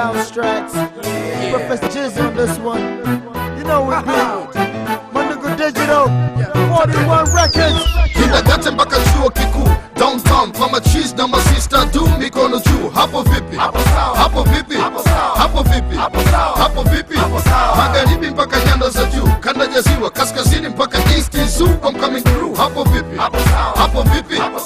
bounce tracks. Professor Jizz on this one. You know we be. My nigga Digital. 41 Records. Kindergarten mpaka chuo kikuu downtown kwa machis na masista tu mikono juu hapo vipi hapo vipi hapo vipi hapo vipi magharibi mpaka nyanda za juu kanda ya ziwa kaskazini mpaka east zoo I'm coming through hapo vipi hapo vipi hapo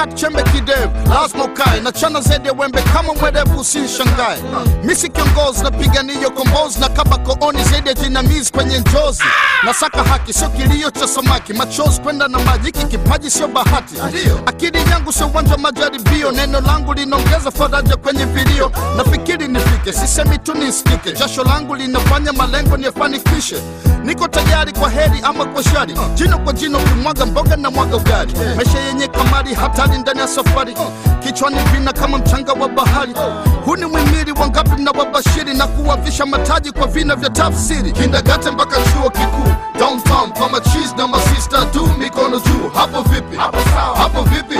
kat chembe kidevu lazima ukae na chana zaidi ya wembe kama mwerevu usinshangae misi kiongozi napigania kombozi na kaba kooni zaidi ya jinamizi kwenye njozi. Nasaka haki sio kilio cha samaki machozi kwenda na maji hiki kipaji sio bahati. Akili yangu sio uwanja wa majaribio neno langu linaongeza faraja kwenye vilio. Nafikiri nifike sisemi tu nisikike jasho langu linafanya malengo niyafanikishe. Niko tayari kwa heri ama kwa shari jino kwa jino kimwaga mboga na mwaga ugali. Maisha yenye kamari hatari ndani ya safari. Kichwani vina kama mchanga wa bahari. Huu ni mwimiri wangapi na wabashiri na kuwavisha mataji kwa vina vya tafsiri. Kindagate mpaka chuo kikuu. Downtown kwa machis na masista tu mikono juu. Hapo vipi? Hapo vipi?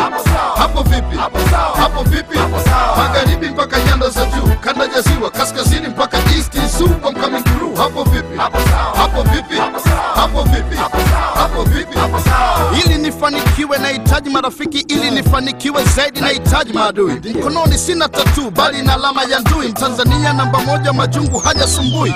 Hapo vipi? Hapo vipi? Magharibi mpaka nyanda za juu. Kanda ya ziwa kaskazini mpaka east zoo I'm coming through. Hapo vipi? Hapo vipi? Hapo vipi? Hapo vipi? Ili nifanikiwe nahitaji marafiki ili nifanikiwe zaidi nahitaji maadui. Mkononi sina tatu bali na alama ya ndui. Mtanzania namba moja majungu hajasumbui.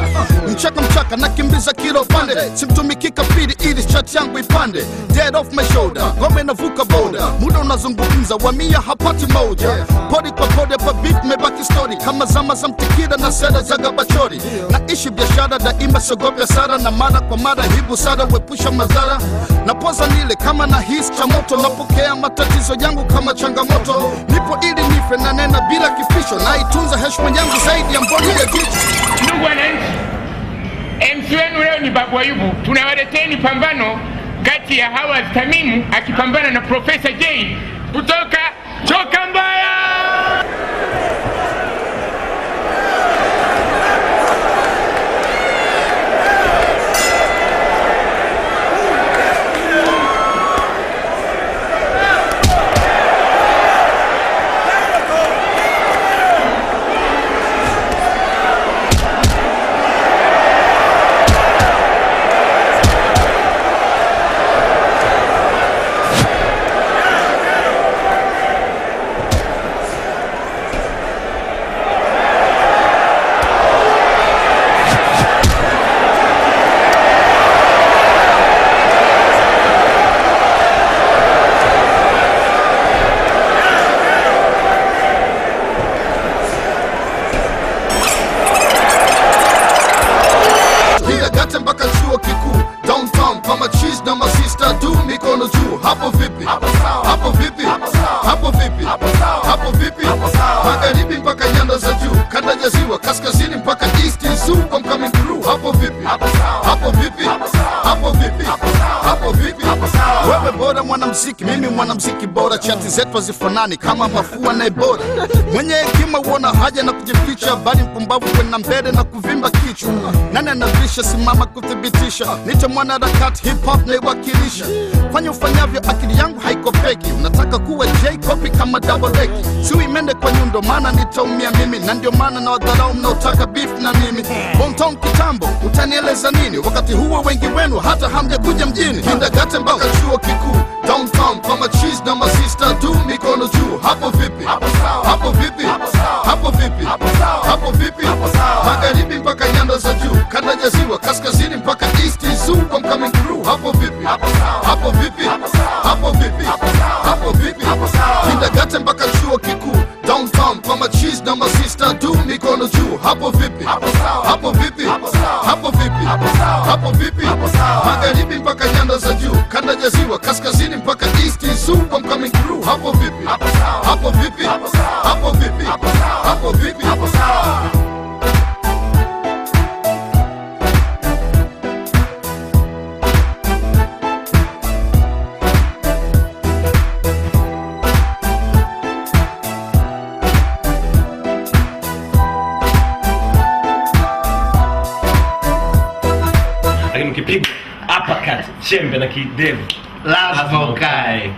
Mchaka mchaka nakimbiza kilo pande simtumiki pili ili chat yangu ipande. Dead off my shoulder ngome inavuka boda muda unazungumza wamia hapati moja podi kwa podi hapa beat mebaki story. Kama zama za mtikira na sera za gabachori. Naishi biashara daima siogopi sara na mara kwa mara. Hii busara wepusha madhara. Na poza nile kama na hisi cha moto napokea matatizo yangu kama changamoto nipo ili nife na nena bila kificho naitunza heshima yangu zaidi ya mboni ya jicho Ndugu wananchi, MC wenu leo ni Babu Ayubu. Tunawaleteni pambano kati ya hawa Tamimu akipambana na Profesa J kutoka Choka Mbaya. Ya ziwa kaskazini mpaka east I'm coming through hapo vipi? Hapo vipi? Hapo vipi? Hapo vipi? Wewe bora mwanamziki mimi mwanamziki bora. Chati zetu hazifanani kama mafua na bora mwenye hekima huona haja na kujificha bali mpumbavu kwenda mbele na kuvimba kichwa nani anavisha simama kuthibitisha. Nite mwanaharakati hip hop naiwakilisha fanya ufanyavyo akili yangu haiko haikopeki unataka kuwa j copy kama double leki imende mende kwa nyundo maana nitaumia mimi. Na ndio maana na wadharau mnaotaka bif na mimi. Hometown kitambo utanieleza nini? Wakati huo wengi wenu hata hamjakuja mjini. Kindagate mpaka chuo kikuu downtown kwa machis na masista hapo vipi magharibi mpaka nyanda za juu kanda ya ziwa kaskazini mpaka east I'm coming through hapo vipi hapo vipi hapo vipi hapo vipi kindagate mpaka chuo kikuu downtown kwa machis na masista tu mikono juu hapo vipi hapo vipi hapo vipi hapo vipi magharibi mpaka nyanda za juu kanda ya ziwa kaskazini mpaka east I'm coming through hapo vipi hapo vipi hapo vipi hapo vipi lakini ukipigwa uppercut chembe na kidevu lazima ukae